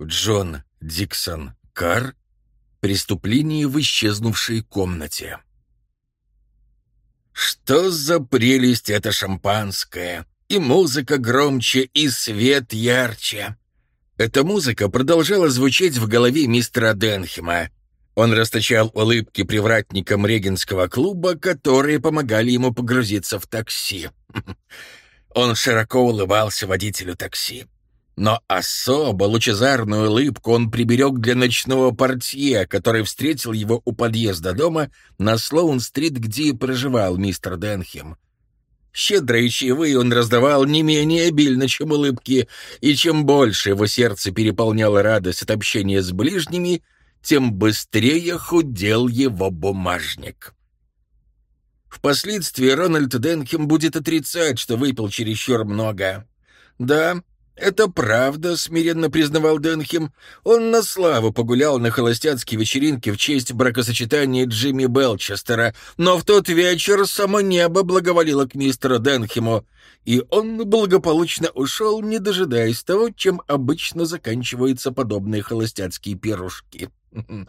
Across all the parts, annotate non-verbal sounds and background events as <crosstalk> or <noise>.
Джон Диксон Карр «Преступление в исчезнувшей комнате». Что за прелесть это шампанское! И музыка громче, и свет ярче. Эта музыка продолжала звучать в голове мистера Денхема. Он расточал улыбки привратникам регенского клуба, которые помогали ему погрузиться в такси. <laughs> Он широко улыбался водителю такси. Но особо лучезарную улыбку он приберег для ночного портье, который встретил его у подъезда дома на Слоун-стрит, где проживал мистер Денхем. Щедрые чаевые он раздавал не менее обильно, чем улыбки, и чем больше его сердце переполняло радость от общения с ближними, тем быстрее худел его бумажник. Впоследствии Рональд Денхем будет отрицать, что выпил чересчур много. Да, «Это правда», — смиренно признавал Денхем. «Он на славу погулял на холостяцкой вечеринке в честь бракосочетания Джимми Белчестера, но в тот вечер само небо благоволило к мистеру Денхему, и он благополучно ушел, не дожидаясь того, чем обычно заканчиваются подобные холостяцкие пирушки». <laughs>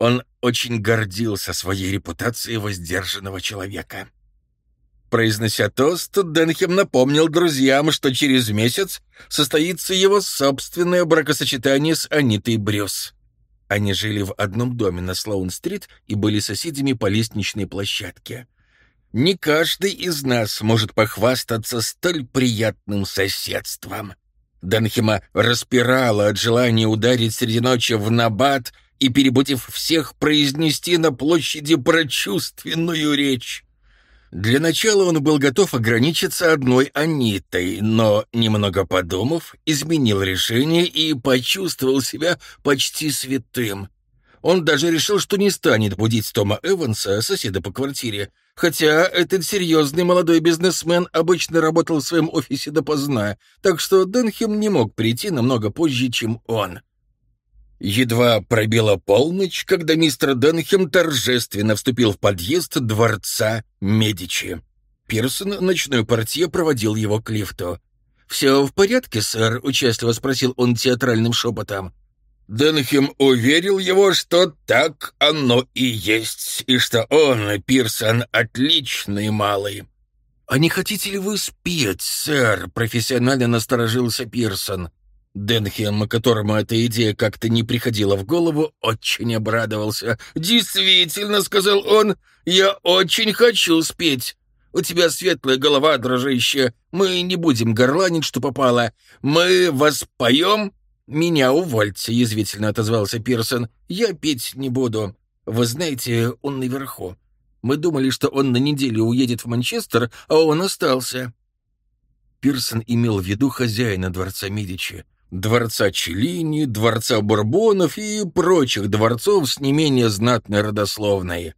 Он очень гордился своей репутацией воздержанного человека. Произнося тост, Денхем напомнил друзьям, что через месяц состоится его собственное бракосочетание с Анитой Брюс. Они жили в одном доме на Слоун-стрит и были соседями по лестничной площадке. Не каждый из нас может похвастаться столь приятным соседством. Денхема распирала от желания ударить среди ночи в набат и, перебудив всех, произнести на площади прочувственную речь. Для начала он был готов ограничиться одной Анитой, но, немного подумав, изменил решение и почувствовал себя почти святым. Он даже решил, что не станет будить Тома Эванса, соседа по квартире, хотя этот серьезный молодой бизнесмен обычно работал в своем офисе допоздна, так что Денхем не мог прийти намного позже, чем он. Едва пробила полночь, когда мистер Денхем торжественно вступил в подъезд дворца Медичи. Пирсон, ночной портье, проводил его к лифту. «Все в порядке, сэр?» — участливо спросил он театральным шепотом. Денхем уверил его, что так оно и есть, и что он, Пирсон, отличный малый. «А не хотите ли вы спеть, сэр?» — профессионально насторожился Пирсон. Денхем, которому эта идея как-то не приходила в голову, очень обрадовался. «Действительно», — сказал он, — «я очень хочу спеть. У тебя светлая голова, дружище. Мы не будем горланить, что попало. Мы вас поем?» «Меня увольте», — язвительно отозвался Пирсон. «Я петь не буду. Вы знаете, он наверху. Мы думали, что он на неделю уедет в Манчестер, а он остался». Пирсон имел в виду хозяина дворца Медичи дворца Челини, дворца Бурбонов и прочих дворцов с не менее знатной родословной.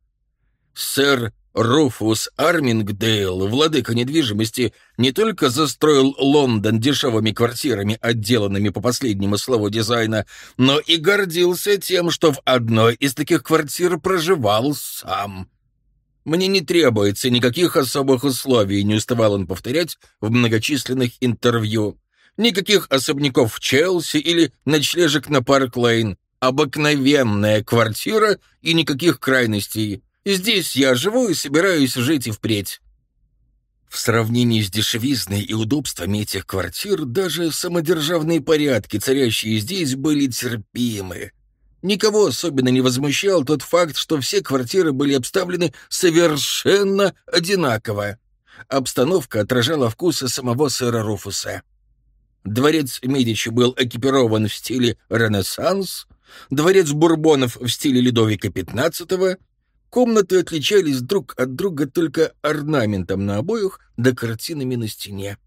Сэр Руфус Армингдейл, владыка недвижимости, не только застроил Лондон дешевыми квартирами, отделанными по последнему слову дизайна, но и гордился тем, что в одной из таких квартир проживал сам. «Мне не требуется никаких особых условий», — не уставал он повторять в многочисленных интервью. Никаких особняков в Челси или ночлежек на Парк-Лейн. Обыкновенная квартира и никаких крайностей. Здесь я живу и собираюсь жить и впредь. В сравнении с дешевизной и удобствами этих квартир даже самодержавные порядки, царящие здесь, были терпимы. Никого особенно не возмущал тот факт, что все квартиры были обставлены совершенно одинаково. Обстановка отражала вкусы самого сэра Руфуса. Дворец Медичи был экипирован в стиле Ренессанс, дворец Бурбонов в стиле Людовика XV. Комнаты отличались друг от друга только орнаментом на обоях да картинами на стене.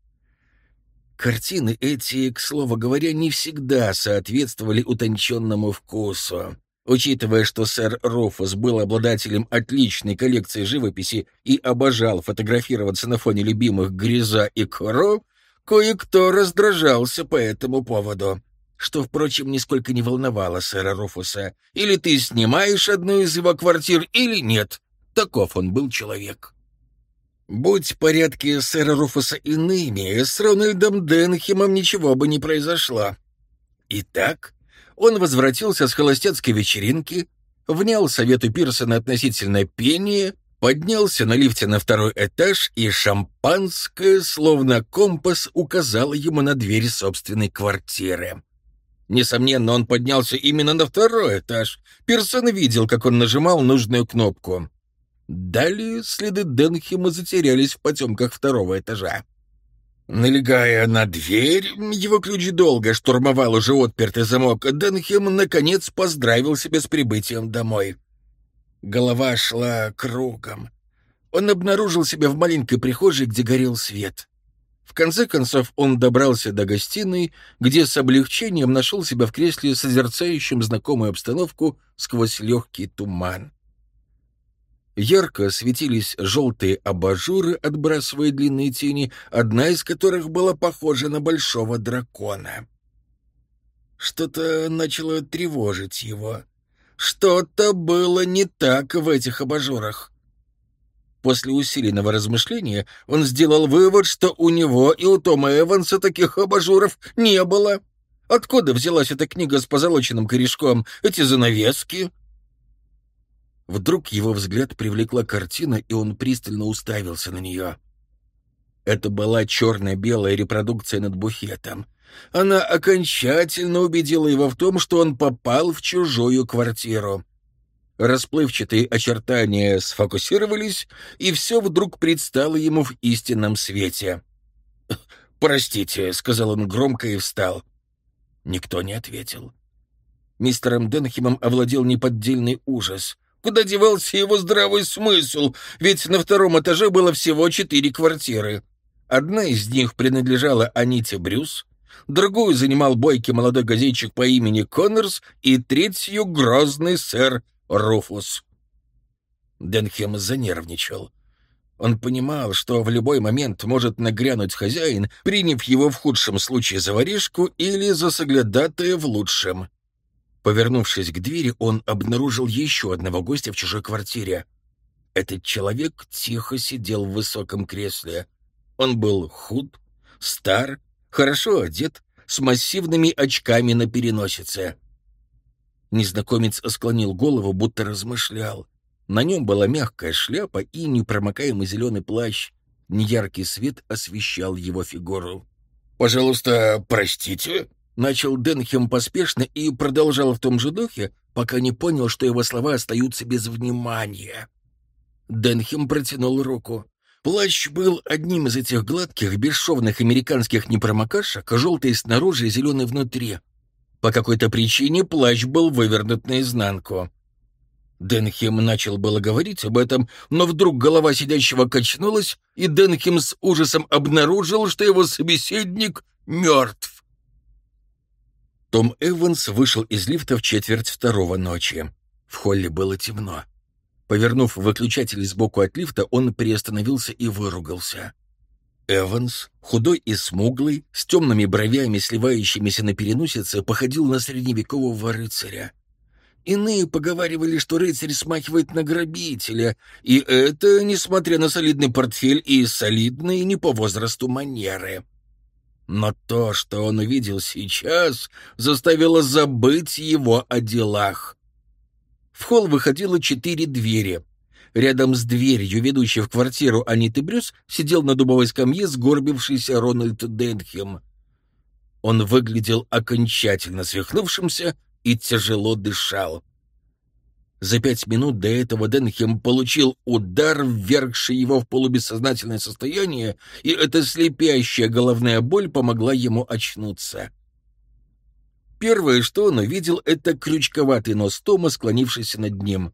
Картины эти, к слову говоря, не всегда соответствовали утонченному вкусу. Учитывая, что сэр Руфус был обладателем отличной коллекции живописи и обожал фотографироваться на фоне любимых Гриза и Коро, Кое-кто раздражался по этому поводу, что, впрочем, нисколько не волновало сэра Руфуса. Или ты снимаешь одну из его квартир, или нет. Таков он был человек. Будь порядки сэра Руфуса иными, с Рональдом Денхемом ничего бы не произошло. Итак, он возвратился с холостяцкой вечеринки, внял совету Пирсона относительно пения, поднялся на лифте на второй этаж, и шампанское, словно компас, указало ему на дверь собственной квартиры. Несомненно, он поднялся именно на второй этаж. Пирсон видел, как он нажимал нужную кнопку. Далее следы Денхема затерялись в потемках второго этажа. Налегая на дверь, его ключ долго штурмовал уже отпертый замок, Денхем, наконец, поздравил себя с прибытием домой. Голова шла кругом. Он обнаружил себя в маленькой прихожей, где горел свет. В конце концов он добрался до гостиной, где с облегчением нашел себя в кресле, созерцающим знакомую обстановку сквозь легкий туман. Ярко светились желтые абажуры, отбрасывая длинные тени, одна из которых была похожа на большого дракона. Что-то начало тревожить его. Что-то было не так в этих абажурах. После усиленного размышления он сделал вывод, что у него и у Тома Эванса таких абажуров не было. Откуда взялась эта книга с позолоченным корешком, эти занавески? Вдруг его взгляд привлекла картина, и он пристально уставился на нее. Это была черно-белая репродукция над буфетом. Она окончательно убедила его в том, что он попал в чужую квартиру. Расплывчатые очертания сфокусировались, и все вдруг предстало ему в истинном свете. «Простите», — сказал он громко и встал. Никто не ответил. Мистером Денхемом овладел неподдельный ужас — Куда девался его здравый смысл? Ведь на втором этаже было всего четыре квартиры. Одна из них принадлежала Аните Брюс, другую занимал бойкий молодой газетчик по имени Коннорс и третью — грозный сэр Руфус. Денхем занервничал. Он понимал, что в любой момент может нагрянуть хозяин, приняв его в худшем случае за воришку или за соглядатая в лучшем. Повернувшись к двери, он обнаружил еще одного гостя в чужой квартире. Этот человек тихо сидел в высоком кресле. Он был худ, стар, хорошо одет, с массивными очками на переносице. Незнакомец склонил голову, будто размышлял. На нем была мягкая шляпа и непромокаемый зеленый плащ. Неяркий свет освещал его фигуру. «Пожалуйста, простите», Начал Денхем поспешно и продолжал в том же духе, пока не понял, что его слова остаются без внимания. Денхем протянул руку. Плащ был одним из этих гладких, бесшовных американских непромокашек, желтый снаружи и зеленый внутри. По какой-то причине плащ был вывернут наизнанку. Денхем начал было говорить об этом, но вдруг голова сидящего качнулась, и Денхем с ужасом обнаружил, что его собеседник мертв. Том Эванс вышел из лифта в четверть второго ночи. В холле было темно. Повернув выключатель сбоку от лифта, он приостановился и выругался. Эванс, худой и смуглый, с темными бровями, сливающимися на переносице, походил на средневекового рыцаря. Иные поговаривали, что рыцарь смахивает на грабителя, и это несмотря на солидный портфель и солидные не по возрасту манеры. Но то, что он увидел сейчас, заставило забыть его о делах. В холл выходило четыре двери. Рядом с дверью, ведущей в квартиру Аниты Брюс, сидел на дубовой скамье сгорбившийся Рональд Денхем. Он выглядел окончательно свихнувшимся и тяжело дышал. За пять минут до этого Денхем получил удар, ввергший его в полубессознательное состояние, и эта слепящая головная боль помогла ему очнуться. Первое, что он увидел, это крючковатый нос Тома, склонившийся над ним.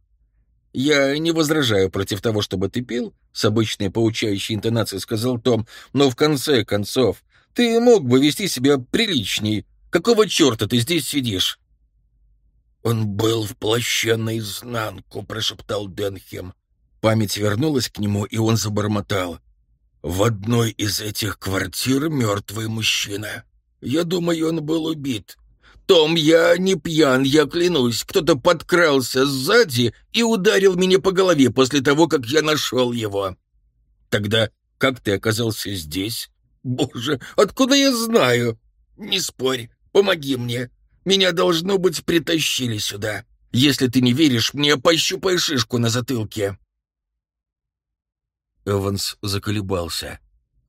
«Я не возражаю против того, чтобы ты пил», — с обычной поучающей интонацией сказал Том, «но в конце концов ты мог бы вести себя приличней. Какого черта ты здесь сидишь?» «Он был в плаще наизнанку», — прошептал Денхем. Память вернулась к нему, и он забормотал. «В одной из этих квартир мертвый мужчина. Я думаю, он был убит. Том, я не пьян, я клянусь. Кто-то подкрался сзади и ударил меня по голове после того, как я нашел его. Тогда как ты оказался здесь? Боже, откуда я знаю? Не спорь, помоги мне. Меня, должно быть, притащили сюда. Если ты не веришь мне, пощупай шишку на затылке». Эванс заколебался.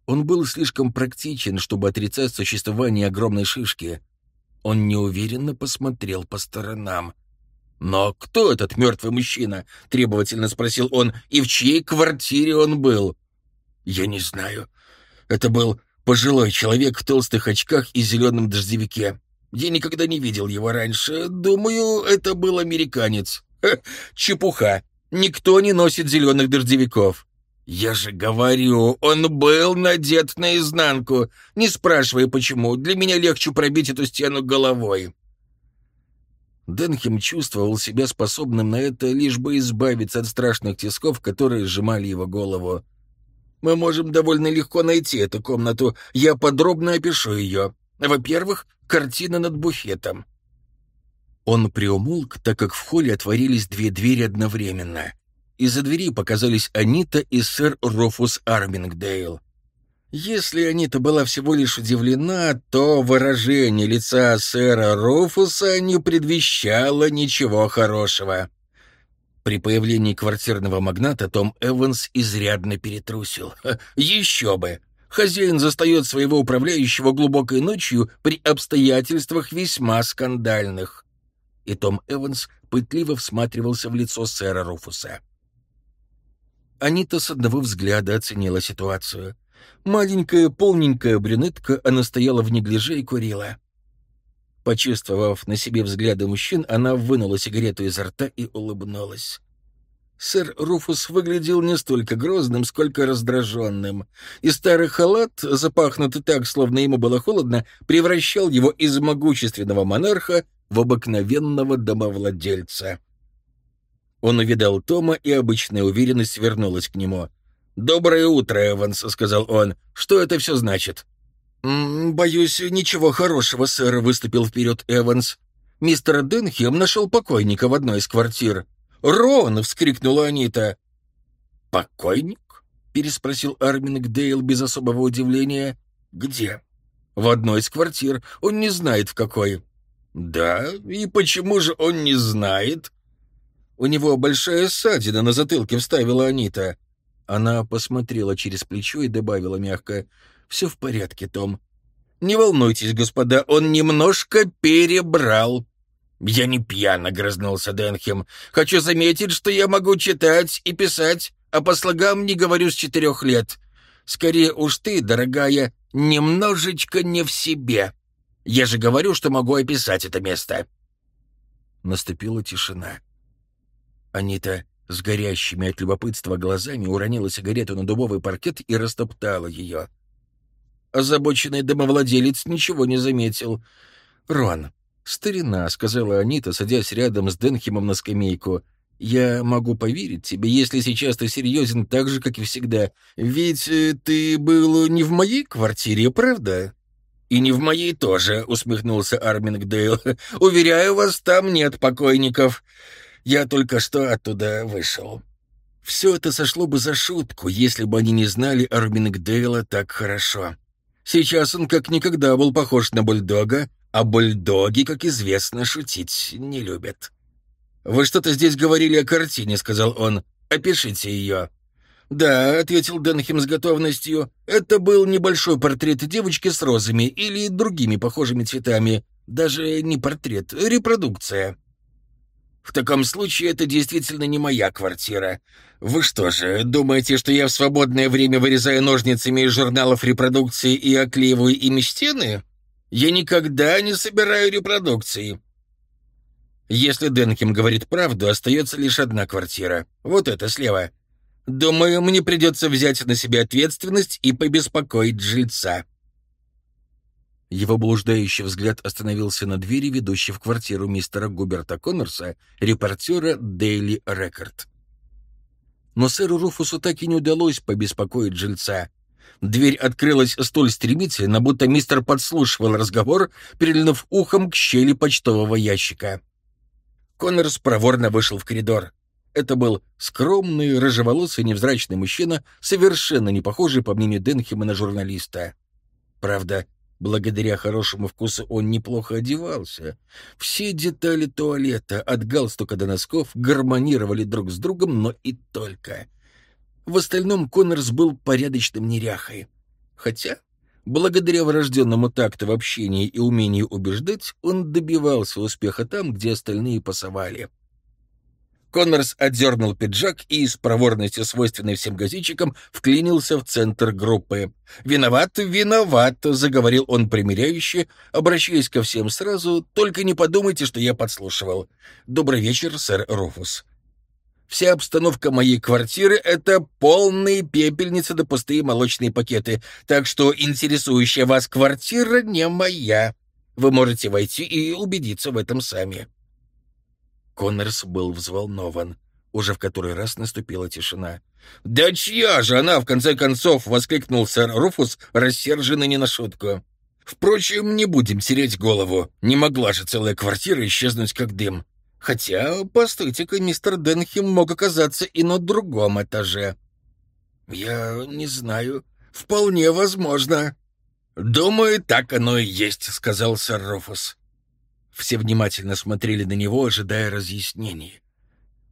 Он был слишком практичен, чтобы отрицать существование огромной шишки. Он неуверенно посмотрел по сторонам. «Но кто этот мертвый мужчина?» — требовательно спросил он. «И в чьей квартире он был?» «Я не знаю. Это был пожилой человек в толстых очках и зеленом дождевике. Я никогда не видел его раньше. Думаю, это был американец. Ха, чепуха. Никто не носит зеленых дождевиков. Я же говорю, он был надет наизнанку. Не спрашивай, почему. Для меня легче пробить эту стену головой. Денхем чувствовал себя способным на это, лишь бы избавиться от страшных тисков, которые сжимали его голову. Мы можем довольно легко найти эту комнату. Я подробно опишу ее. Во-первых, картина над буфетом». Он приумолк, так как в холле отворились две двери одновременно. Из-за двери показались Анита и сэр Рофус Армингдейл. Если Анита была всего лишь удивлена, то выражение лица сэра Рофуса не предвещало ничего хорошего. При появлении квартирного магната Том Эванс изрядно перетрусил. Еще бы! Хозяин застает своего управляющего глубокой ночью при обстоятельствах весьма скандальных. И Том Эванс пытливо всматривался в лицо сэра Руфуса. Анита с одного взгляда оценила ситуацию. Маленькая, полненькая брюнетка, она стояла в неглиже и курила. Почувствовав на себе взгляды мужчин, она вынула сигарету изо рта и улыбнулась. Сэр Руфус выглядел не столько грозным, сколько раздраженным, и старый халат, запахнутый так, словно ему было холодно, превращал его из могущественного монарха в обыкновенного домовладельца. Он увидал Тома, и обычная уверенность вернулась к нему. «Доброе утро, Эванс», — сказал он. «Что это все значит?» «Боюсь, ничего хорошего, сэр», — выступил вперед Эванс. «Мистер Денхем нашел покойника в одной из квартир». «Рон!» — вскрикнула Анита. «Покойник?» — переспросил Арминг Дейл без особого удивления. «Где?» «В одной из квартир. Он не знает, в какой». «Да? И почему же он не знает?» «У него большая ссадина на затылке», — вставила Анита. Она посмотрела через плечо и добавила мягко. «Все в порядке, Том». «Не волнуйтесь, господа, он немножко перебрал». «Я не пьяно», — грызнулся Денхем. «Хочу заметить, что я могу читать и писать, а по слогам не говорю с четырех лет. Скорее уж ты, дорогая, немножечко не в себе. Я же говорю, что могу описать это место». Наступила тишина. Анита с горящими от любопытства глазами уронила сигарету на дубовый паркет и растоптала ее. Озабоченный домовладелец ничего не заметил. «Рон, «Старина», — сказала Анита, садясь рядом с Денхемом на скамейку. «Я могу поверить тебе, если сейчас ты серьезен так же, как и всегда. Ведь э, ты был не в моей квартире, правда?» «И не в моей тоже», — усмехнулся Армингдейл. «Уверяю вас, там нет покойников. Я только что оттуда вышел». Все это сошло бы за шутку, если бы они не знали Армингдейла так хорошо. Сейчас он как никогда был похож на бульдога, а бульдоги, как известно, шутить не любят. «Вы что-то здесь говорили о картине», — сказал он. «Опишите ее». «Да», — ответил Денхем с готовностью, — «это был небольшой портрет девочки с розами или другими похожими цветами. Даже не портрет, репродукция». «В таком случае это действительно не моя квартира. Вы что же, думаете, что я в свободное время вырезаю ножницами из журналов репродукции и оклеиваю ими стены?» Я никогда не собираю репродукции. Если Денким говорит правду, остается лишь одна квартира. Вот эта слева. Думаю, мне придется взять на себя ответственность и побеспокоить жильца. Его блуждающий взгляд остановился на двери, ведущей в квартиру мистера Губерта Коннорса, репортера Daily Record. Но сэру Руфусу так и не удалось побеспокоить жильца. Дверь открылась столь стремительно, будто мистер подслушивал разговор, перельнув ухом к щели почтового ящика. Коннорс проворно вышел в коридор. Это был скромный, рыжеволосый, невзрачный мужчина, совершенно не похожий, по мнению Денхема, на журналиста. Правда, Благодаря хорошему вкусу он неплохо одевался. Все детали туалета, от галстука до носков, гармонировали друг с другом, но и только. В остальном Коннорс был порядочным неряхой. Хотя, благодаря врожденному такту в общении и умению убеждать, он добивался успеха там, где остальные пасовали. Коннорс отдернул пиджак и с проворностью, свойственной всем газичикам, вклинился в центр группы. «Виноват, виноват», — заговорил он примиряюще, обращаясь ко всем сразу, «только не подумайте, что я подслушивал. Добрый вечер, сэр Руфус. Вся обстановка моей квартиры — это полные пепельницы да пустые молочные пакеты, так что интересующая вас квартира не моя. Вы можете войти и убедиться в этом сами». Коннорс был взволнован. Уже в который раз наступила тишина. «Да чья же она, в конце концов?» — воскликнул сэр Руфус, рассерженный не на шутку. «Впрочем, не будем тереть голову. Не могла же целая квартира исчезнуть как дым. Хотя, постойте-ка, мистер Денхем мог оказаться и на другом этаже». «Я не знаю. Вполне возможно». «Думаю, так оно и есть», — сказал сэр Руфус. Все внимательно смотрели на него, ожидая разъяснений.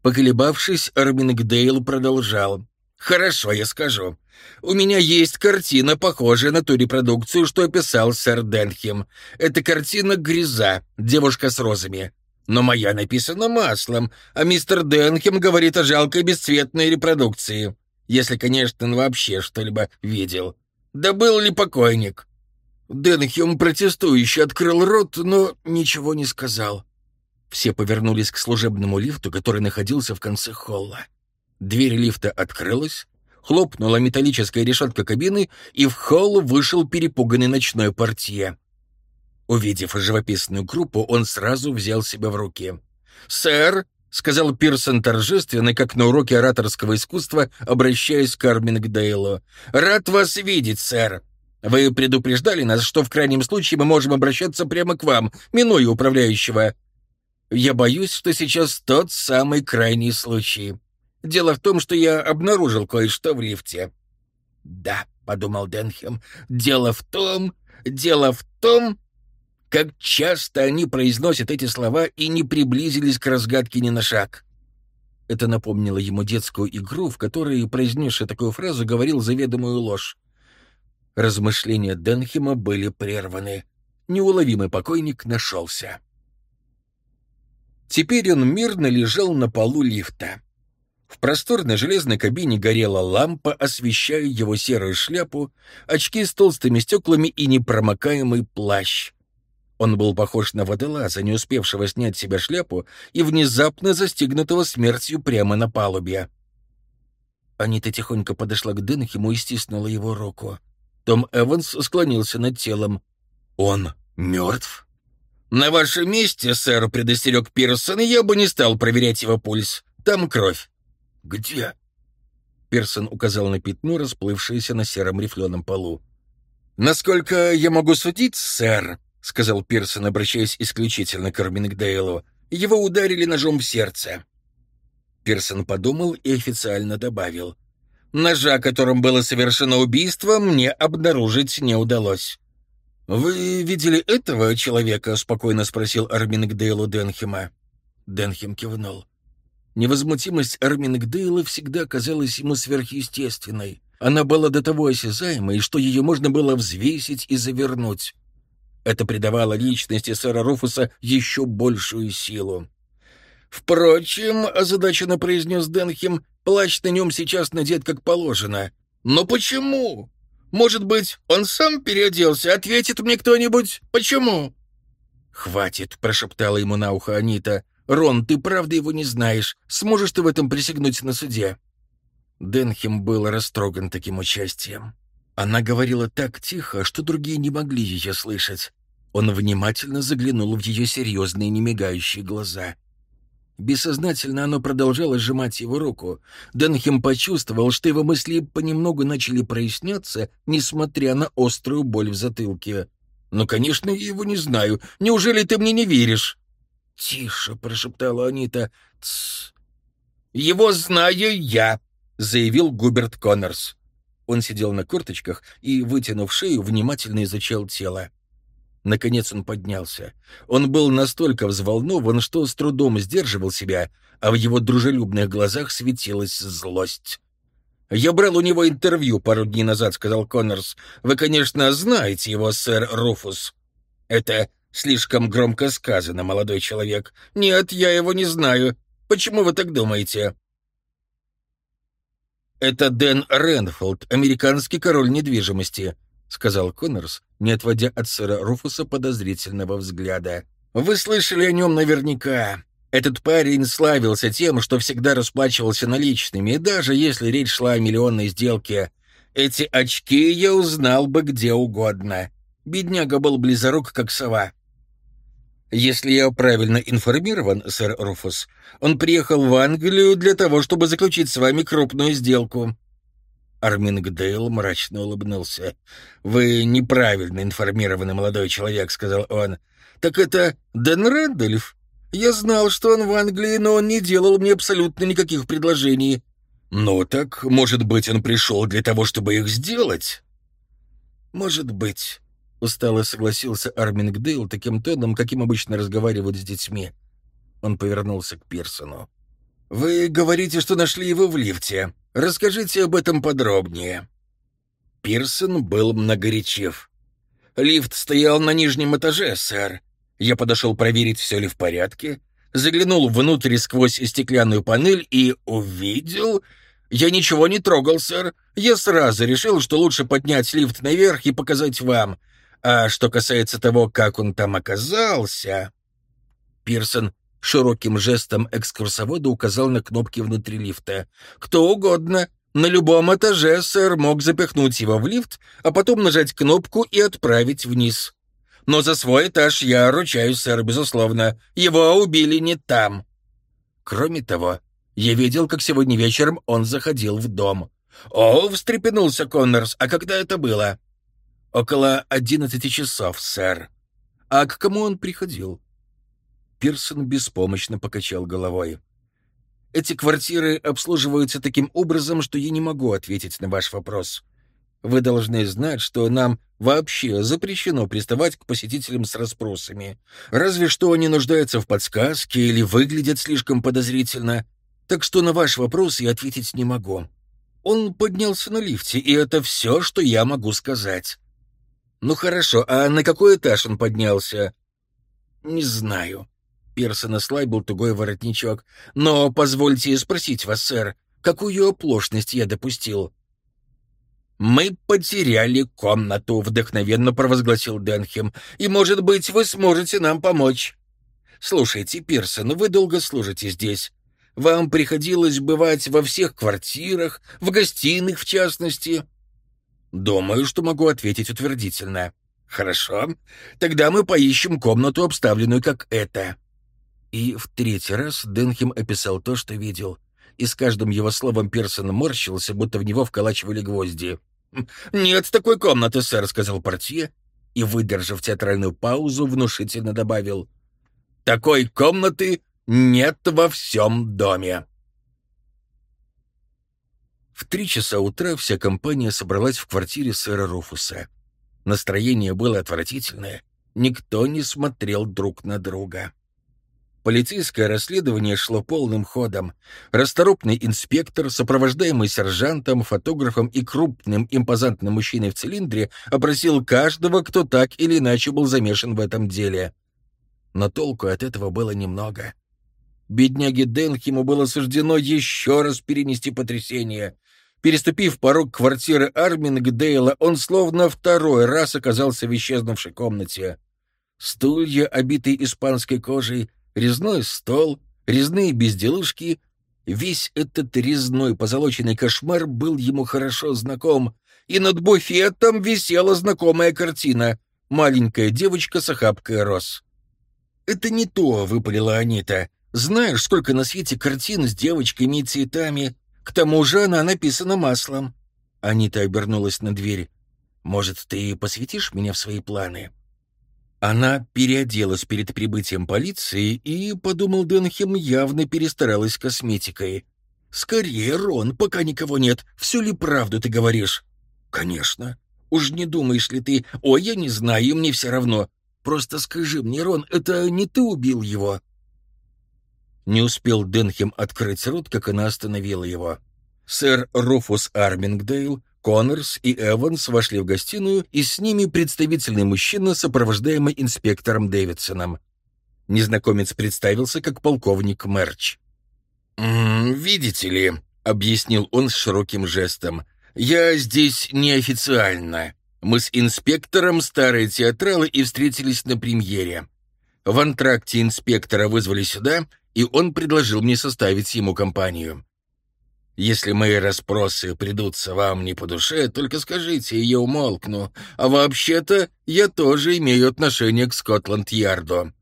Поколебавшись, Армингдейл продолжал. «Хорошо, я скажу. У меня есть картина, похожая на ту репродукцию, что описал сэр Денхем. Это картина «Гряза», девушка с розами. Но моя написана маслом, а мистер Денхем говорит о жалкой бесцветной репродукции. Если, конечно, он вообще что-либо видел. Да был ли покойник?» Денхем протестующе открыл рот, но ничего не сказал. Все повернулись к служебному лифту, который находился в конце холла. Дверь лифта открылась, хлопнула металлическая решетка кабины, и в холл вышел перепуганный ночной портье. Увидев живописную группу, он сразу взял себя в руки. «Сэр!» — сказал Пирсон торжественно, как на уроке ораторского искусства, обращаясь к Армингдейлу. «Рад вас видеть, сэр!» Вы предупреждали нас, что в крайнем случае мы можем обращаться прямо к вам, минуя управляющего. Я боюсь, что сейчас тот самый крайний случай. Дело в том, что я обнаружил кое-что в лифте. Да, подумал Денхем, дело в том, дело в том, как часто они произносят эти слова и не приблизились к разгадке ни на шаг. Это напомнило ему детскую игру, в которой, произнесший такую фразу, говорил заведомую ложь. Размышления Денхема были прерваны. Неуловимый покойник нашелся. Теперь он мирно лежал на полу лифта. В просторной железной кабине горела лампа, освещая его серую шляпу, очки с толстыми стеклами и непромокаемый плащ. Он был похож на водолаза, не успевшего снять себе шляпу и внезапно застигнутого смертью прямо на палубе. Анита тихонько подошла к Денхему и стиснула его руку. Том Эванс склонился над телом. «Он мертв?» «На вашем месте, сэр, — предостерег Пирсон, — я бы не стал проверять его пульс. Там кровь». «Где?» Пирсон указал на пятно, расплывшееся на сером рифленом полу. «Насколько я могу судить, сэр, — сказал Пирсон, обращаясь исключительно к Армингдейлу, — его ударили ножом в сердце». Пирсон подумал и официально добавил. Ножа, которым было совершено убийство, мне обнаружить не удалось. «Вы видели этого человека?» — спокойно спросил Армингдейлу Денхема. Денхем кивнул. Невозмутимость Армингдейла всегда казалась ему сверхъестественной. Она была до того осязаемой, что ее можно было взвесить и завернуть. Это придавало личности сэра Руфуса еще большую силу. «Впрочем», — озадаченно произнес Денхем, — «плащ на нем сейчас надет как положено». «Но почему? Может быть, он сам переоделся? Ответит мне кто-нибудь, почему?» «Хватит», — прошептала ему на ухо Анита. «Рон, ты правда его не знаешь. Сможешь ты в этом присягнуть на суде?» Денхем был растроган таким участием. Она говорила так тихо, что другие не могли ее слышать. Он внимательно заглянул в ее серьезные немигающие глаза. Бессознательно оно продолжало сжимать его руку. Денхем почувствовал, что его мысли понемногу начали проясняться, несмотря на острую боль в затылке. «Ну, конечно, я его не знаю. Неужели ты мне не веришь?» «Тише», — прошептала Анита. «Тссс». «Его знаю я», — заявил Губерт Коннорс. Он сидел на корточках и, вытянув шею, внимательно изучал тело. Наконец он поднялся. Он был настолько взволнован, что с трудом сдерживал себя, а в его дружелюбных глазах светилась злость. «Я брал у него интервью пару дней назад», — сказал Коннорс. «Вы, конечно, знаете его, сэр Руфус». «Это слишком громко сказано, молодой человек. Нет, я его не знаю. Почему вы так думаете?» «Это Дэн Ренфолд, американский король недвижимости», — сказал Коннорс, не отводя от сэра Руфуса подозрительного взгляда. «Вы слышали о нем наверняка. Этот парень славился тем, что всегда расплачивался наличными, даже если речь шла о миллионной сделке. Эти очки я узнал бы где угодно. Бедняга был близорук, как сова. Если я правильно информирован, сэр Руфус, он приехал в Англию для того, чтобы заключить с вами крупную сделку. Армингдейл мрачно улыбнулся. «Вы неправильно информированы, молодой человек», — сказал он. «Так это Дэн Рэндольф? Я знал, что он в Англии, но он не делал мне абсолютно никаких предложений». «Ну так, может быть, он пришел для того, чтобы их сделать?» «Может быть», — устало согласился Армингдейл таким тоном, каким обычно разговаривают с детьми. Он повернулся к Пирсону. «Вы говорите, что нашли его в лифте. Расскажите об этом подробнее». Пирсон был многоречив. «Лифт стоял на нижнем этаже, сэр. Я подошел проверить, все ли в порядке, заглянул внутрь сквозь стеклянную панель и увидел... Я ничего не трогал, сэр. Я сразу решил, что лучше поднять лифт наверх и показать вам. А что касается того, как он там оказался...» Пирсон Широким жестом экскурсовода указал на кнопки внутри лифта. «Кто угодно. На любом этаже сэр мог запихнуть его в лифт, а потом нажать кнопку и отправить вниз. Но за свой этаж я ручаюсь, сэр, безусловно. Его убили не там. Кроме того, я видел, как сегодня вечером он заходил в дом. «О!» — встрепенулся Коннорс. «А когда это было?» «Около одиннадцати часов, сэр». «А к кому он приходил?» Пирсон беспомощно покачал головой. «Эти квартиры обслуживаются таким образом, что я не могу ответить на ваш вопрос. Вы должны знать, что нам вообще запрещено приставать к посетителям с расспросами. Разве что они нуждаются в подсказке или выглядят слишком подозрительно. Так что на ваш вопрос я ответить не могу. Он поднялся на лифте, и это все, что я могу сказать». «Ну хорошо, а на какой этаж он поднялся?» «Не знаю», Пирсона Слай был тугой воротничок. «Но позвольте спросить вас, сэр, какую оплошность я допустил?» «Мы потеряли комнату», — вдохновенно провозгласил Денхем. «И, может быть, вы сможете нам помочь». «Слушайте, Пирсон, вы долго служите здесь. Вам приходилось бывать во всех квартирах, в гостиных, в частности?» «Думаю, что могу ответить утвердительно». «Хорошо. Тогда мы поищем комнату, обставленную как эта». И в третий раз Денхем описал то, что видел. И с каждым его словом Персон морщился, будто в него вколачивали гвозди. «Хм, «Нет такой комнаты, сэр», — сказал портье, и, выдержав театральную паузу, внушительно добавил. «Такой комнаты нет во всем доме». В три часа утра вся компания собралась в квартире сэра Руфуса. Настроение было отвратительное. Никто не смотрел друг на друга. Полицейское расследование шло полным ходом. Расторопный инспектор, сопровождаемый сержантом, фотографом и крупным импозантным мужчиной в цилиндре, опросил каждого, кто так или иначе был замешан в этом деле. Но толку от этого было немного. Бедняге Денхему было суждено еще раз перенести потрясение. Переступив порог квартиры Армингдейла, он словно второй раз оказался в исчезнувшей комнате. Стулья, обитые испанской кожей, резной стол, резные безделушки. Весь этот резной позолоченный кошмар был ему хорошо знаком, и над буфетом висела знакомая картина — маленькая девочка с охапкой роз. «Это не то», — выпалила Анита. «Знаешь, сколько на свете картин с девочками и цветами? К тому же она написана маслом». Анита обернулась на дверь. «Может, ты посвятишь меня в свои планы?» Она переоделась перед прибытием полиции и, подумал Денхем, явно перестаралась косметикой. «Скорее, Рон, пока никого нет. Всю ли правду ты говоришь?» «Конечно. Уж не думаешь ли ты, ой, я не знаю, мне все равно. Просто скажи мне, Рон, это не ты убил его?» Не успел Денхем открыть рот, как она остановила его. Сэр Руфус Армингдейл, Коннорс и Эванс вошли в гостиную, и с ними представительный мужчина, сопровождаемый инспектором Дэвидсоном. Незнакомец представился как полковник Мерч. «М -м, «Видите ли», — объяснил он с широким жестом, — «я здесь неофициально. Мы с инспектором старые театралы и встретились на премьере. В антракте инспектора вызвали сюда, и он предложил мне составить ему компанию. Если мои расспросы придутся вам не по душе, только скажите, и я умолкну. А вообще-то я тоже имею отношение к Скотланд-Ярду».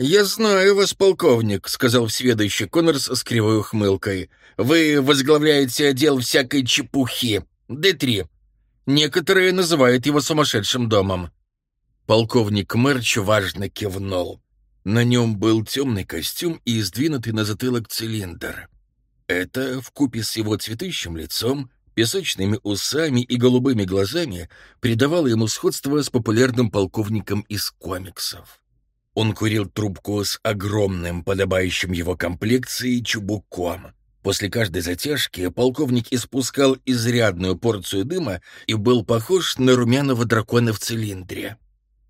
«Я знаю вас, полковник», — сказал всведущий Коннорс с кривой ухмылкой. «Вы возглавляете отдел всякой чепухи. Д-3. Некоторые называют его сумасшедшим домом». Полковник Мерч важно кивнул. На нем был темный костюм и сдвинутый на затылок цилиндр. Это, вкупе с его цветущим лицом, песочными усами и голубыми глазами, придавало ему сходство с популярным полковником из комиксов. Он курил трубку с огромным, подобающим его комплекции, чубуком. После каждой затяжки полковник испускал изрядную порцию дыма и был похож на румяного дракона в цилиндре.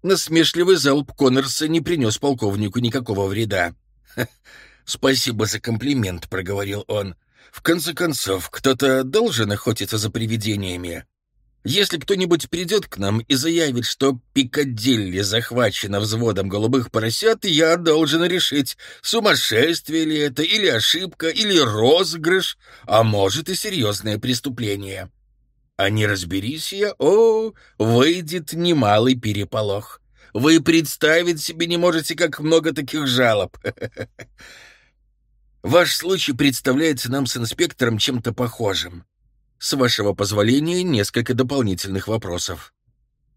Насмешливый залп Коннорса не принес полковнику никакого вреда. «Спасибо за комплимент», — проговорил он. «В конце концов, кто-то должен охотиться за привидениями. Если кто-нибудь придет к нам и заявит, что Пикадилли захвачена взводом голубых поросят, я должен решить, сумасшествие ли это, или ошибка, или розыгрыш, а может и серьезное преступление. А не разберись я, о, выйдет немалый переполох. Вы представить себе не можете, как много таких жалоб. <laughs> Ваш случай представляется нам с инспектором чем-то похожим. С вашего позволения, несколько дополнительных вопросов.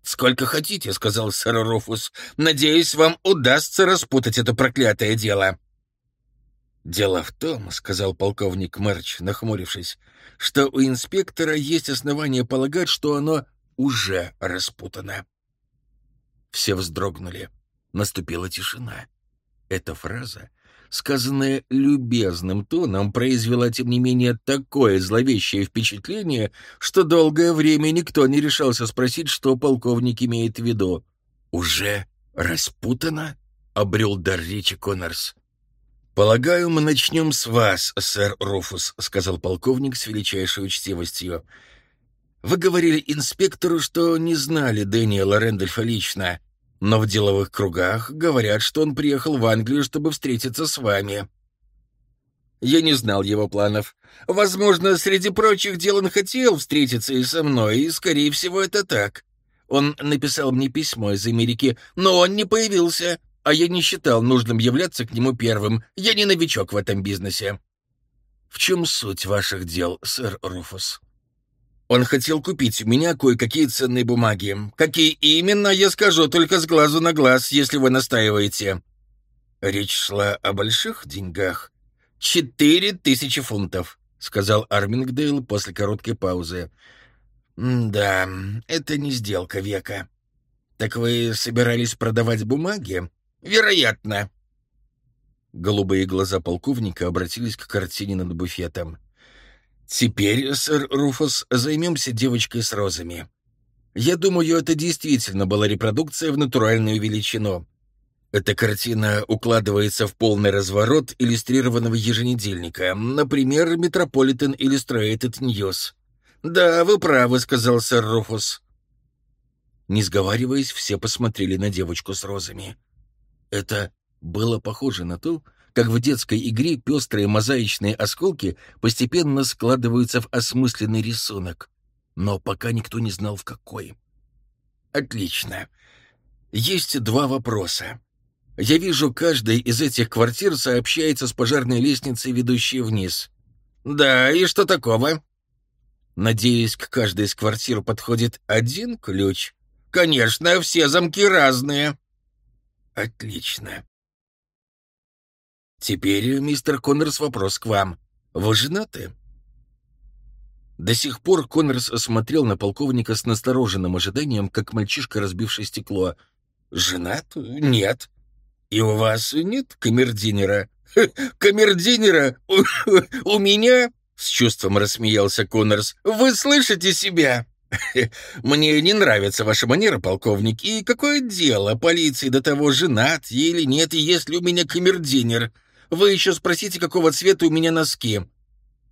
«Сколько хотите», — сказал сэр Руфус. «Надеюсь, вам удастся распутать это проклятое дело». «Дело в том», — сказал полковник Мерч, нахмурившись, «что у инспектора есть основания полагать, что оно уже распутано». Все вздрогнули. Наступила тишина. Эта фраза сказанное любезным тоном, произвела, тем не менее, такое зловещее впечатление, что долгое время никто не решался спросить, что полковник имеет в виду. «Уже распутано?» — обрел дар речи Коннорс. «Полагаю, мы начнем с вас, сэр Руфус», — сказал полковник с величайшей учтивостью. «Вы говорили инспектору, что не знали Дэниела Рэндольфа лично но в деловых кругах говорят, что он приехал в Англию, чтобы встретиться с вами». Я не знал его планов. Возможно, среди прочих дел он хотел встретиться и со мной, и, скорее всего, это так. Он написал мне письмо из Америки, но он не появился, а я не считал нужным являться к нему первым. Я не новичок в этом бизнесе. В чем суть ваших дел, сэр Руфус? Он хотел купить у меня кое-какие ценные бумаги. Какие именно, я скажу только с глазу на глаз, если вы настаиваете. Речь шла о больших деньгах. Четыре тысячи фунтов, сказал Армингдейл после короткой паузы. «Да, это не сделка века. Так вы собирались продавать бумаги?» «Вероятно». Голубые глаза полковника обратились к картине над буфетом. Теперь, сэр Руфус, займемся девочкой с розами. Я думаю, это действительно была репродукция в натуральную величину. Эта картина укладывается в полный разворот иллюстрированного еженедельника, например, Metropolitan Illustrated News. «Да, вы правы», — сказал сэр Руфус. Не сговариваясь, все посмотрели на девочку с розами. Это было похоже на то, как в детской игре пестрые мозаичные осколки постепенно складываются в осмысленный рисунок. Но пока никто не знал, в какой. Отлично. Есть два вопроса. Я вижу, каждая из этих квартир сообщается с пожарной лестницей, ведущей вниз. Да, и что такого? Надеюсь, к каждой из квартир подходит один ключ. Конечно, все замки разные. Отлично. Теперь, мистер Коннорс, вопрос к вам. Вы женаты? До сих пор Коннорс смотрел на полковника с настороженным ожиданием, как мальчишка, разбивший стекло. «Женат? Нет. И у вас нет камердинера? <laughs> Камердинера? У, меня?» С чувством рассмеялся Коннорс. «Вы слышите себя?» <laughs> «Мне не нравится ваша манера, полковник, и какое дело полиции до того, женат я или нет, и есть ли у меня камердинер? Вы еще спросите, какого цвета у меня носки».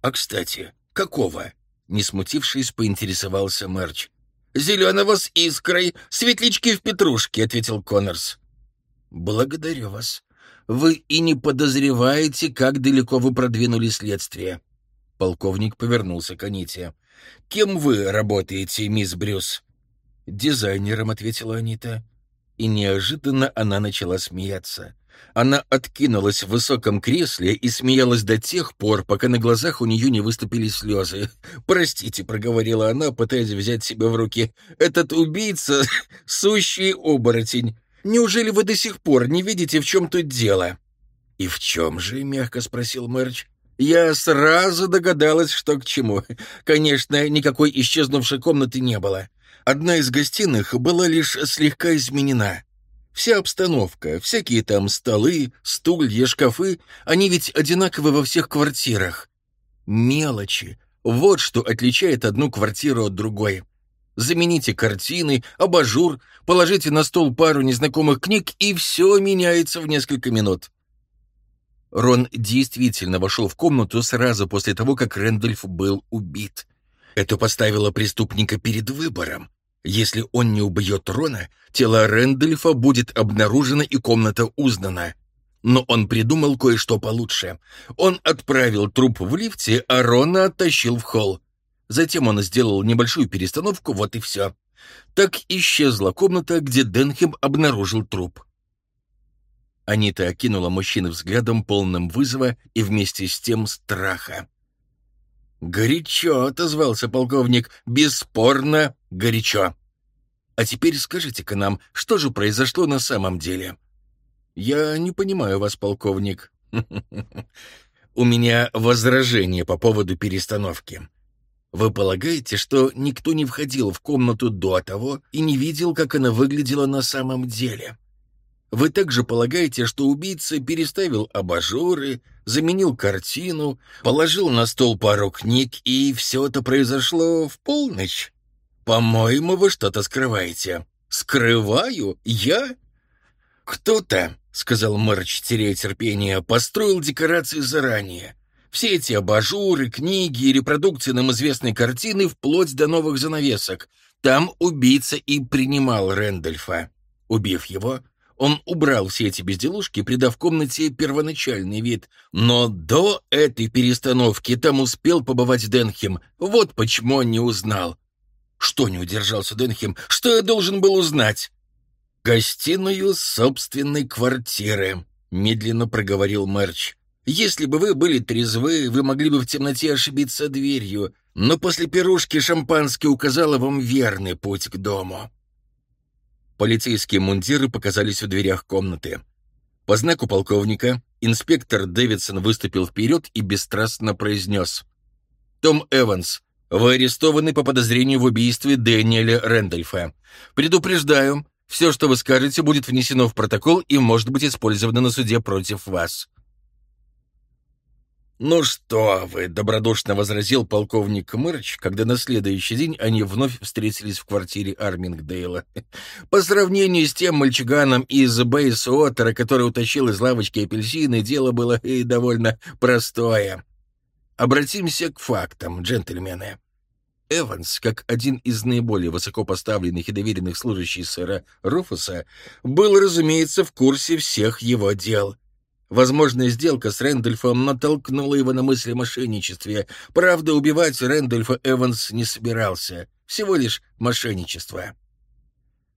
«А, кстати, какого?» Не смутившись, поинтересовался Мерч. «Зеленого с искрой, светлячки в петрушке», — ответил Коннорс. «Благодарю вас. Вы и не подозреваете, как далеко вы продвинули следствие». Полковник повернулся к Аните. «Кем вы работаете, мисс Брюс?» «Дизайнером», — ответила Анита. И неожиданно она начала смеяться. Она откинулась в высоком кресле и смеялась до тех пор, пока на глазах у нее не выступили слезы. «Простите», — проговорила она, пытаясь взять себя в руки, — «этот убийца — сущий оборотень. Неужели вы до сих пор не видите, в чем тут дело?» «И в чем же?» — мягко спросил Мэрч. Я сразу догадалась, что к чему. Конечно, никакой исчезнувшей комнаты не было. Одна из гостиных была лишь слегка изменена. Вся обстановка, всякие там столы, стулья, шкафы, они ведь одинаковы во всех квартирах. Мелочи. Вот что отличает одну квартиру от другой. Замените картины, абажур, положите на стол пару незнакомых книг, и все меняется в несколько минут. Рон действительно вошел в комнату сразу после того, как Рэндольф был убит. Это поставило преступника перед выбором. Если он не убьет Рона, тело Рэндольфа будет обнаружено и комната узнана. Но он придумал кое-что получше. Он отправил труп в лифте, а Рона оттащил в холл. Затем он сделал небольшую перестановку, вот и все. Так исчезла комната, где Денхем обнаружил труп. Анита окинула мужчину взглядом, полным вызова и вместе с тем страха. «Горячо», — отозвался полковник, — «бесспорно горячо. А теперь скажите-ка нам, что же произошло на самом деле?» «Я не понимаю вас, полковник». <laughs> «У меня возражение по поводу перестановки. Вы полагаете, что никто не входил в комнату до того и не видел, как она выглядела на самом деле?» Вы также полагаете, что убийца переставил абажуры, заменил картину, положил на стол пару книг, и все это произошло в полночь? По-моему, вы что-то скрываете. Скрываю? Я? Кто-то, — сказал Мэрч, теряя терпение, — построил декорации заранее. Все эти абажуры, книги и репродукции нам известной картины вплоть до новых занавесок. Там убийца и принимал Рэндольфа. Убив его, он убрал все эти безделушки, придав комнате первоначальный вид. Но до этой перестановки там успел побывать Денхем. Вот почему он не узнал. Что не удержался Денхем? Что я должен был узнать? «Гостиную собственной квартиры», — медленно проговорил Мерч. «Если бы вы были трезвы, вы могли бы в темноте ошибиться дверью, но после пирушки шампански указало вам верный путь к дому». Полицейские мундиры показались в дверях комнаты. По знаку полковника инспектор Дэвидсон выступил вперед и бесстрастно произнес. «Том Эванс, вы арестованы по подозрению в убийстве Дэниеля Рэндольфа. Предупреждаю, все, что вы скажете, будет внесено в протокол и может быть использовано на суде против вас». «Ну что вы!» — добродушно возразил полковник Мырч, когда на следующий день они вновь встретились в квартире Армингдейла. «По сравнению с тем мальчиганом из Бейс-Оттера, который утащил из лавочки апельсины, дело было и довольно простое. Обратимся к фактам, джентльмены». Эванс, как один из наиболее высокопоставленных и доверенных служащих сэра Руфуса, был, разумеется, в курсе всех его дел — Возможная сделка с Рэндольфом натолкнула его на мысли о мошенничестве. Правда, убивать Рэндольфа Эванс не собирался. Всего лишь мошенничество.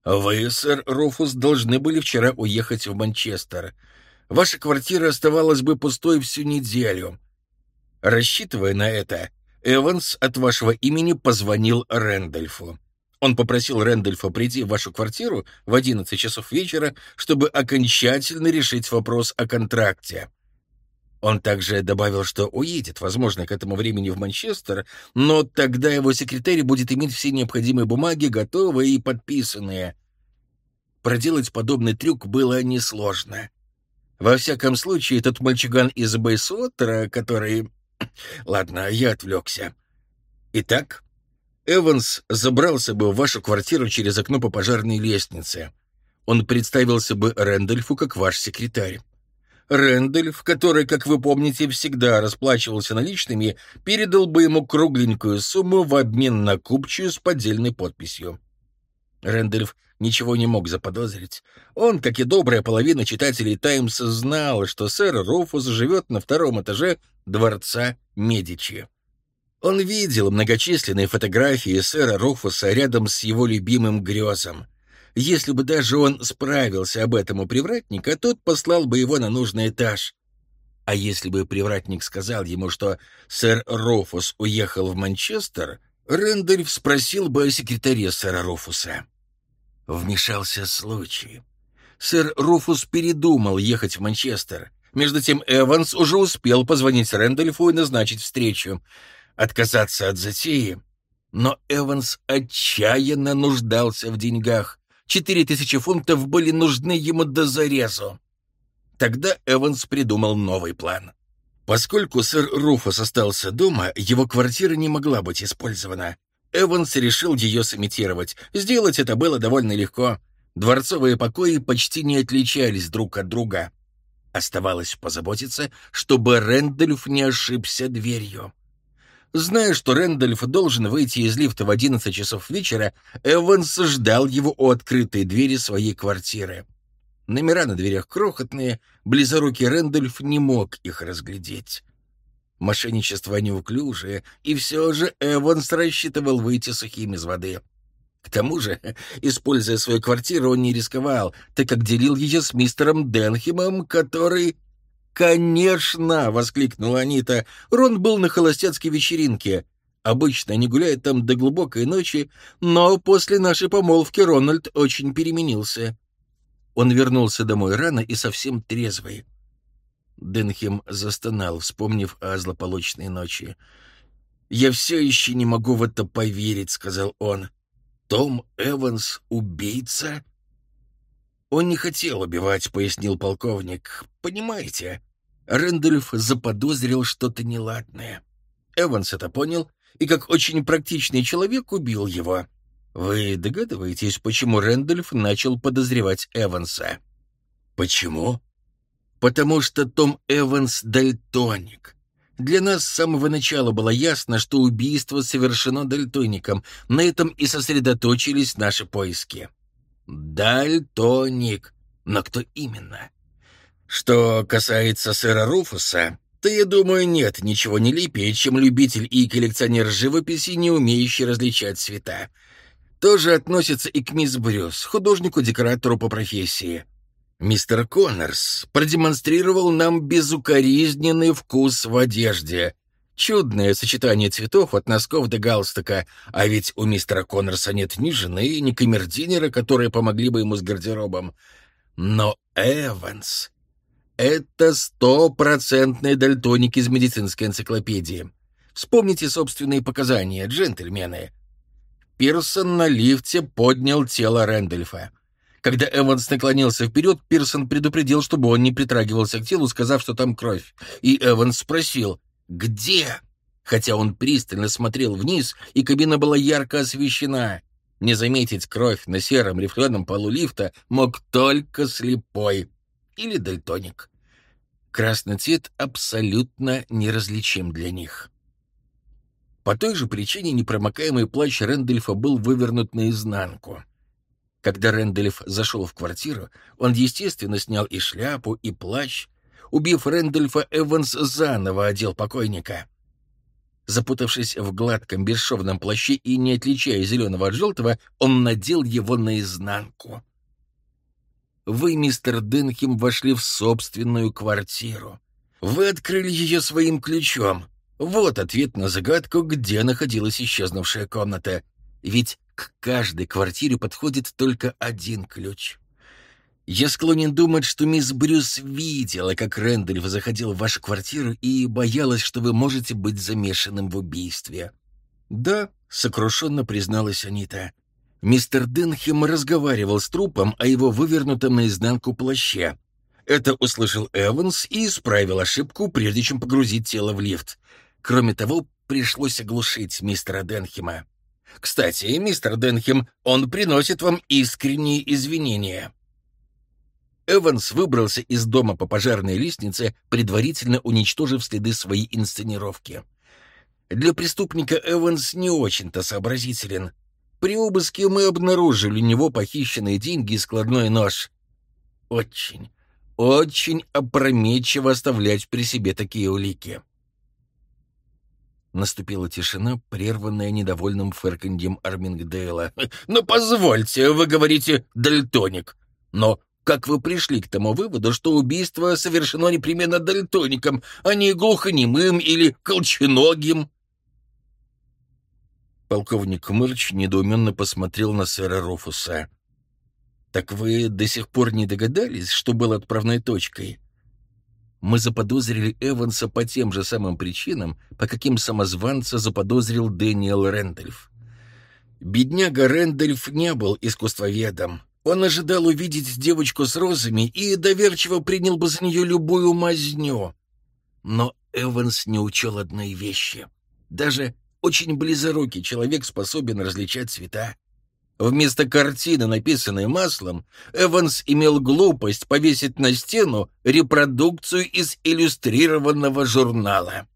«Вы, сэр Руфус, должны были вчера уехать в Манчестер. Ваша квартира оставалась бы пустой всю неделю. Рассчитывая на это, Эванс от вашего имени позвонил Рэндольфу. Он попросил Рэндольфа прийти в вашу квартиру в 11 часов вечера, чтобы окончательно решить вопрос о контракте. Он также добавил, что уедет, возможно, к этому времени в Манчестер, но тогда его секретарь будет иметь все необходимые бумаги, готовые и подписанные. Проделать подобный трюк было несложно. Во всяком случае, этот мальчуган из Бейсуотера, который... Ладно, я отвлекся. Итак, Эванс забрался бы в вашу квартиру через окно по пожарной лестнице. Он представился бы Рэндольфу как ваш секретарь. Рэндольф, который, как вы помните, всегда расплачивался наличными, передал бы ему кругленькую сумму в обмен на купчую с поддельной подписью. Рэндольф ничего не мог заподозрить. Он, как и добрая половина читателей «Таймс», знал, что сэр Руфус живет на втором этаже дворца Медичи. Он видел многочисленные фотографии сэра Руфуса рядом с его любимым грезом. Если бы даже он справился об этом у привратника, тот послал бы его на нужный этаж. А если бы привратник сказал ему, что сэр Руфус уехал в Манчестер, Рэндольф спросил бы о секретаре сэра Руфуса. Вмешался случай. Сэр Руфус передумал ехать в Манчестер. Между тем Эванс уже успел позвонить Рэндольфу и назначить встречу. Отказаться от затеи. Но Эванс отчаянно нуждался в деньгах. Четыре тысячи фунтов были нужны ему до зарезу. Тогда Эванс придумал новый план. Поскольку сэр Руфус остался дома, его квартира не могла быть использована. Эванс решил ее сымитировать. Сделать это было довольно легко. Дворцовые покои почти не отличались друг от друга. Оставалось позаботиться, чтобы Рэндольф не ошибся дверью. Зная, что Рэндольф должен выйти из лифта в 11 часов вечера, Эванс ждал его у открытой двери своей квартиры. Номера на дверях крохотные, близорукий Рэндольф не мог их разглядеть. Мошенничество неуклюжее, и все же Эванс рассчитывал выйти сухим из воды. К тому же, используя свою квартиру, он не рисковал, так как делил ее с мистером Денхемом, который... «Конечно!» — воскликнула Анита. «Рон был на холостяцкой вечеринке. Обычно они гуляют там до глубокой ночи, но после нашей помолвки Рональд очень переменился». Он вернулся домой рано и совсем трезвый. Денхем застонал, вспомнив о злополучной ночи. «Я все еще не могу в это поверить», — сказал он. «Том Эванс — убийца?» «Он не хотел убивать», — пояснил полковник. «Понимаете?» Рэндольф заподозрил что-то неладное. Эванс это понял и, как очень практичный человек, убил его. Вы догадываетесь, почему Рэндольф начал подозревать Эванса? Почему? Потому что Том Эванс — дальтоник. Для нас с самого начала было ясно, что убийство совершено дальтоником. На этом и сосредоточились наши поиски. Дальтоник. Но кто именно? Что касается сэра Руфуса, то, я думаю, нет ничего нелепее, чем любитель и коллекционер живописи, не умеющий различать цвета. Тоже относится и к мисс Брюс, художнику-декоратору по профессии. Мистер Коннорс продемонстрировал нам безукоризненный вкус в одежде. Чудное сочетание цветов от носков до галстука, а ведь у мистера Коннорса нет ни жены, ни камердинера, которые помогли бы ему с гардеробом. Но Эванс — это стопроцентный дальтоник из медицинской энциклопедии. Вспомните собственные показания, джентльмены. Пирсон на лифте поднял тело Рэндольфа. Когда Эванс наклонился вперед, Пирсон предупредил, чтобы он не притрагивался к телу, сказав, что там кровь. И Эванс спросил «Где?», хотя он пристально смотрел вниз, и кабина была ярко освещена. Не заметить кровь на сером рифленом полу лифта мог только слепой или дальтоник. Красный цвет абсолютно неразличим для них. По той же причине непромокаемый плащ Рэндольфа был вывернут наизнанку. Когда Рэндольф зашел в квартиру, он, естественно, снял и шляпу, и плащ. Убив Рэндольфа, Эванс заново одел покойника. Запутавшись в гладком бесшовном плаще и не отличая зеленого от желтого, он надел его наизнанку. Вы, мистер Денхем, вошли в собственную квартиру. Вы открыли ее своим ключом. Вот ответ на загадку, где находилась исчезнувшая комната. Ведь к каждой квартире подходит только один ключ. Я склонен думать, что мисс Брюс видела, как Рэндольф заходил в вашу квартиру и боялась, что вы можете быть замешанным в убийстве. Да, сокрушенно призналась Анита. Мистер Денхем разговаривал с трупом о его вывернутом наизнанку плаще. Это услышал Эванс и исправил ошибку, прежде чем погрузить тело в лифт. Кроме того, пришлось оглушить мистера Денхема. Кстати, мистер Денхем, он приносит вам искренние извинения. Эванс выбрался из дома по пожарной лестнице, предварительно уничтожив следы своей инсценировки. Для преступника Эванс не очень-то сообразителен. При обыске мы обнаружили у него похищенные деньги и складной нож. Очень, очень опрометчиво оставлять при себе такие улики. Наступила тишина, прерванная недовольным фырканьем Армингдейла. <laughs> «Ну, позвольте, вы говорите «дальтоник». Но как вы пришли к тому выводу, что убийство совершено непременно дальтоником, а не глухонемым или колченогим?» Полковник Мырч недоуменно посмотрел на сэра Руфуса. «Так вы до сих пор не догадались, что был отправной точкой?» Мы заподозрили Эванса по тем же самым причинам, по каким самозванца заподозрил Дэниел Рэндольф. Бедняга Рэндольф не был искусствоведом. Он ожидал увидеть девочку с розами и доверчиво принял бы за нее любую мазню. Но Эванс не учел одной вещи. Даже очень близорукий человек способен различать цвета. Вместо картины, написанной маслом, Эванс имел глупость повесить на стену репродукцию из иллюстрированного журнала.